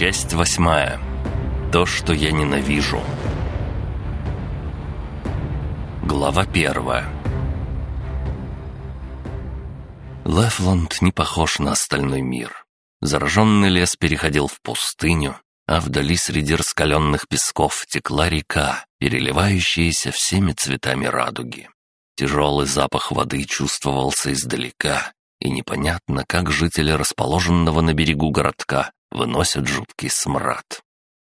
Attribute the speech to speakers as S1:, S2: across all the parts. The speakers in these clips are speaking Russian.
S1: Часть восьмая. То, что я ненавижу. Глава первая. Лефланд не похож на остальной мир. Зараженный лес переходил в пустыню, а вдали среди раскаленных песков текла река, переливающаяся всеми цветами радуги. Тяжелый запах воды чувствовался издалека, и непонятно, как жители расположенного на берегу городка выносят жуткий смрад.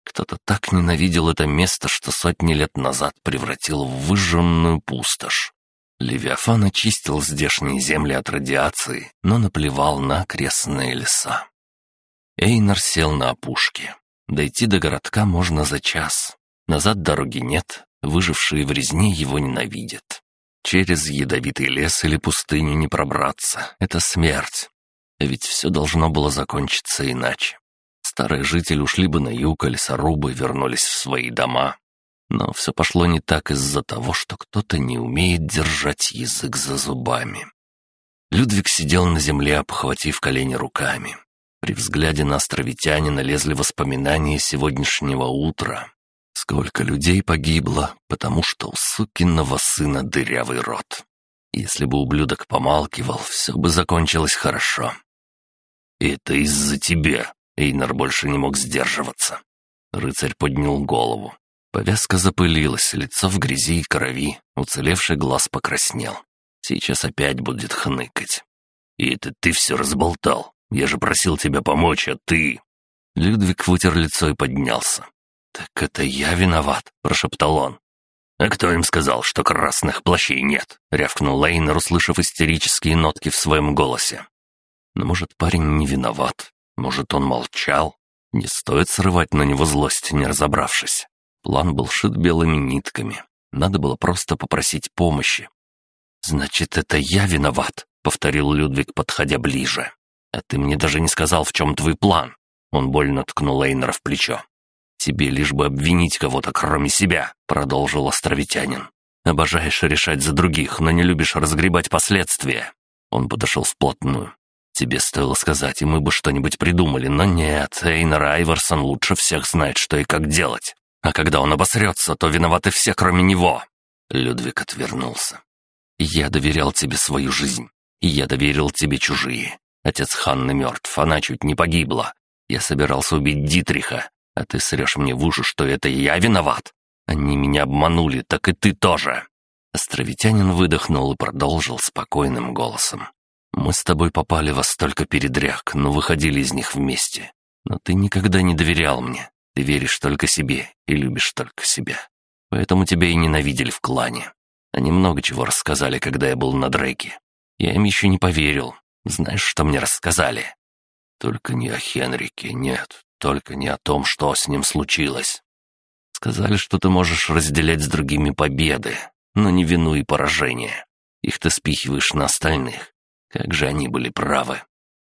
S1: Кто-то так ненавидел это место, что сотни лет назад превратил в выжженную пустошь. Левиафан очистил здешние земли от радиации, но наплевал на окрестные леса. Эйнар сел на опушке. Дойти до городка можно за час. Назад дороги нет, выжившие в резне его ненавидят. Через ядовитый лес или пустыню не пробраться — это смерть. Ведь все должно было закончиться иначе. Старые жители ушли бы на юг, а лесорубы вернулись в свои дома. Но все пошло не так из-за того, что кто-то не умеет держать язык за зубами. Людвиг сидел на земле, обхватив колени руками. При взгляде на островитянина лезли воспоминания сегодняшнего утра. Сколько людей погибло, потому что у сукиного сына дырявый рот. Если бы ублюдок помалкивал, все бы закончилось хорошо. «Это из-за тебя», — Эйнар больше не мог сдерживаться. Рыцарь поднял голову. Повязка запылилась, лицо в грязи и крови, уцелевший глаз покраснел. Сейчас опять будет хныкать. «И это ты все разболтал. Я же просил тебя помочь, а ты...» Людвиг вытер лицо и поднялся. «Так это я виноват», — прошептал он. «А кто им сказал, что красных плащей нет?» — рявкнул Лейнер, услышав истерические нотки в своем голосе. «Но, может, парень не виноват? Может, он молчал? Не стоит срывать на него злость, не разобравшись. План был шит белыми нитками. Надо было просто попросить помощи. «Значит, это я виноват», — повторил Людвиг, подходя ближе. «А ты мне даже не сказал, в чем твой план». Он больно ткнул Лейнера в плечо. «Тебе лишь бы обвинить кого-то, кроме себя», — продолжил островитянин. «Обожаешь решать за других, но не любишь разгребать последствия». Он подошел вплотную. «Тебе стоило сказать, и мы бы что-нибудь придумали, но нет, Эйнер Айверсон лучше всех знает, что и как делать. А когда он обосрется, то виноваты все, кроме него». Людвиг отвернулся. «Я доверял тебе свою жизнь, я доверил тебе чужие. Отец Ханны мертв, она чуть не погибла. Я собирался убить Дитриха, а ты срешь мне в уши, что это я виноват. Они меня обманули, так и ты тоже». Островитянин выдохнул и продолжил спокойным голосом. «Мы с тобой попали во столько передряг, но выходили из них вместе. Но ты никогда не доверял мне. Ты веришь только себе и любишь только себя. Поэтому тебя и ненавидели в клане. Они много чего рассказали, когда я был на Дрейке. Я им еще не поверил. Знаешь, что мне рассказали?» «Только не о Хенрике, нет. Только не о том, что с ним случилось. Сказали, что ты можешь разделять с другими победы, но не вину и поражение. Их ты спихиваешь на остальных. Как же они были правы.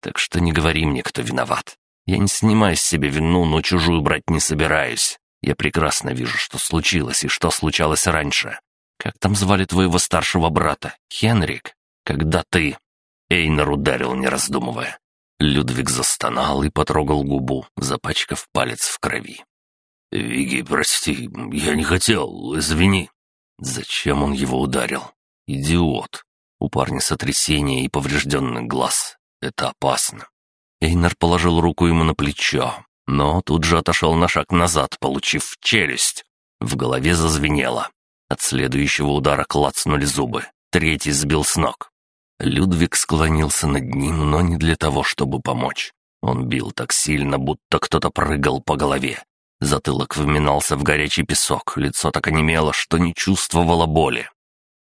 S1: Так что не говори мне, кто виноват. Я не снимаю с себя вину, но чужую брать не собираюсь. Я прекрасно вижу, что случилось и что случалось раньше. Как там звали твоего старшего брата? Хенрик? Когда ты...» Эйнер ударил, не раздумывая. Людвиг застонал и потрогал губу, запачкав палец в крови. «Виги, прости, я не хотел, извини». Зачем он его ударил? Идиот. У парня сотрясение и поврежденный глаз. Это опасно. Эйнар положил руку ему на плечо, но тут же отошел на шаг назад, получив челюсть. В голове зазвенело. От следующего удара клацнули зубы. Третий сбил с ног. Людвиг склонился над ним, но не для того, чтобы помочь. Он бил так сильно, будто кто-то прыгал по голове. Затылок вминался в горячий песок, лицо так онемело, что не чувствовало боли.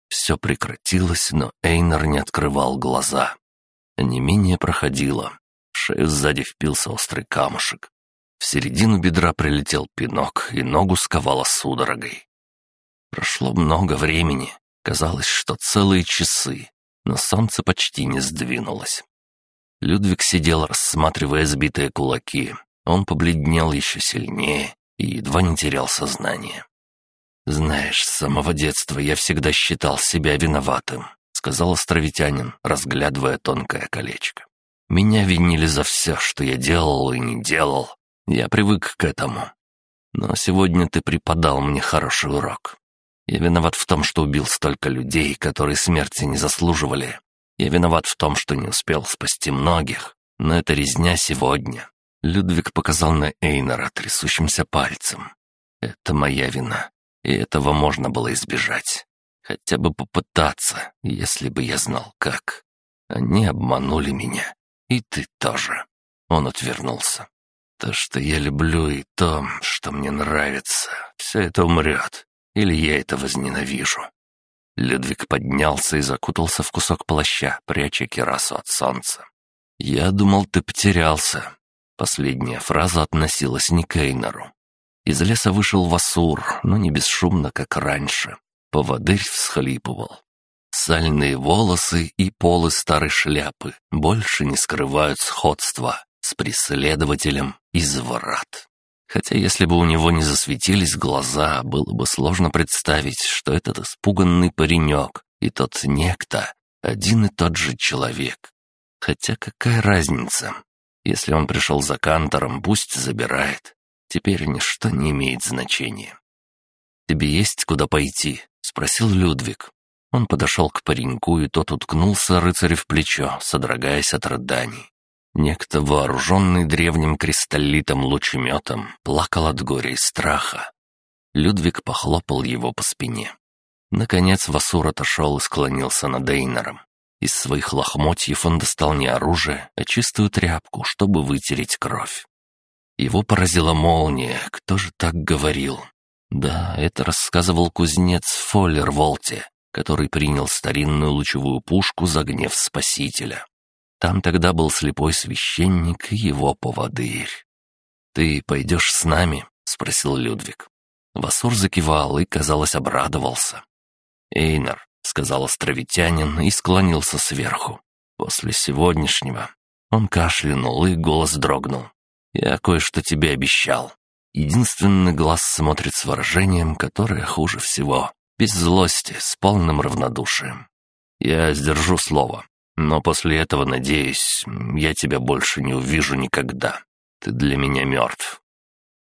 S1: Все прекратилось, но Эйнер не открывал глаза. Онемение проходило. В шею сзади впился острый камушек. В середину бедра прилетел пинок, и ногу сковало судорогой. Прошло много времени. Казалось, что целые часы но солнце почти не сдвинулось. Людвиг сидел, рассматривая сбитые кулаки. Он побледнел еще сильнее и едва не терял сознание. «Знаешь, с самого детства я всегда считал себя виноватым», — сказал островитянин, разглядывая тонкое колечко. «Меня винили за все, что я делал и не делал. Я привык к этому. Но сегодня ты преподал мне хороший урок. Я виноват в том, что убил столько людей, которые смерти не заслуживали. Я виноват в том, что не успел спасти многих. Но это резня сегодня. Людвиг показал на Эйнора трясущимся пальцем. Это моя вина, и этого можно было избежать. Хотя бы попытаться, если бы я знал как. Они обманули меня. И ты тоже. Он отвернулся. То, что я люблю, и то, что мне нравится, все это умрет. Или я это возненавижу. Людвиг поднялся и закутался в кусок плаща, пряча керасу от солнца. «Я думал, ты потерялся». Последняя фраза относилась не к Эйнору. Из леса вышел Васур, но не бесшумно, как раньше. Поводырь всхлипывал. Сальные волосы и полы старой шляпы больше не скрывают сходства с преследователем из ворот. Хотя если бы у него не засветились глаза, было бы сложно представить, что этот испуганный паренек и тот некто — один и тот же человек. Хотя какая разница? Если он пришел за кантором, пусть забирает. Теперь ничто не имеет значения. «Тебе есть куда пойти?» — спросил Людвиг. Он подошел к пареньку, и тот уткнулся рыцарю в плечо, содрогаясь от рыданий. Некто, вооруженный древним кристаллитом лучеметом, плакал от горя и страха. Людвиг похлопал его по спине. Наконец Васур отошел и склонился над Эйнером. Из своих лохмотьев он достал не оружие, а чистую тряпку, чтобы вытереть кровь. Его поразила молния, кто же так говорил? Да, это рассказывал кузнец Фоллер Волте, который принял старинную лучевую пушку за гнев Спасителя. Там тогда был слепой священник и его поводырь. «Ты пойдешь с нами?» — спросил Людвиг. Васур закивал и, казалось, обрадовался. «Эйнар, сказал островитянин и склонился сверху. После сегодняшнего он кашлянул и голос дрогнул. «Я кое-что тебе обещал. Единственный глаз смотрит с выражением, которое хуже всего. Без злости, с полным равнодушием. Я сдержу слово, но после этого, надеюсь, я тебя больше не увижу никогда. Ты для меня мертв».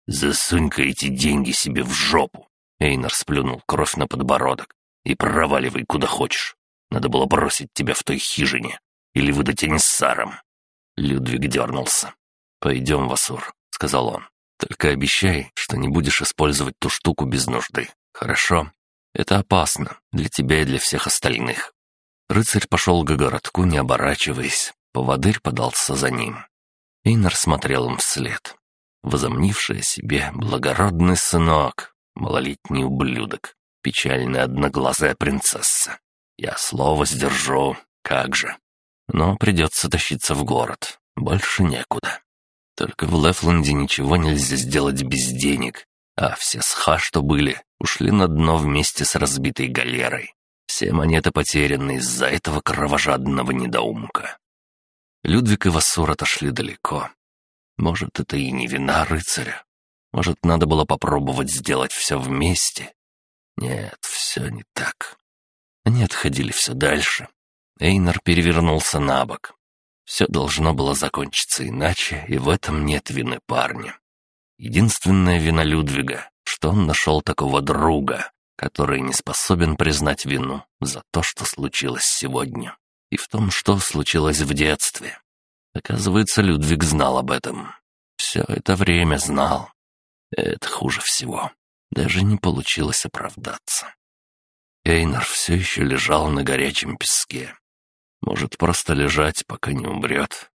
S1: «Засунь-ка эти деньги себе в жопу!» Эйнар сплюнул кровь на подбородок. И проваливай куда хочешь. Надо было бросить тебя в той хижине. Или выдать Энissарам». Людвиг дернулся. «Пойдем, Васур», — сказал он. «Только обещай, что не будешь использовать ту штуку без нужды. Хорошо? Это опасно для тебя и для всех остальных». Рыцарь пошел к городку, не оборачиваясь. Поводырь подался за ним. Эйнар смотрел им вслед. Возомнивший о себе благородный сынок, малолетний ублюдок печальная одноглазая принцесса. Я слово сдержу, как же. Но придется тащиться в город, больше некуда. Только в Лефленде ничего нельзя сделать без денег, а все сха, что были, ушли на дно вместе с разбитой галерой. Все монеты потеряны из-за этого кровожадного недоумка. Людвиг и Вассур отошли далеко. Может, это и не вина рыцаря. Может, надо было попробовать сделать все вместе, нет, все не так. Они отходили все дальше. Эйнар перевернулся на бок. Все должно было закончиться иначе, и в этом нет вины парня. Единственная вина Людвига, что он нашел такого друга, который не способен признать вину за то, что случилось сегодня, и в том, что случилось в детстве. Оказывается, Людвиг знал об этом. Все это время знал. Это хуже всего. Даже не получилось оправдаться. Эйнар все еще лежал на горячем песке. Может, просто лежать, пока не умрет.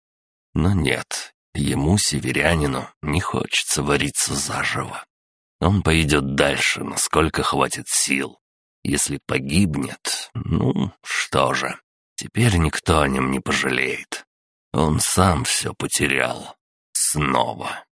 S1: Но нет, ему, северянину, не хочется вариться заживо. Он пойдет дальше, насколько хватит сил. Если погибнет, ну, что же, теперь никто о нем не пожалеет. Он сам все потерял. Снова.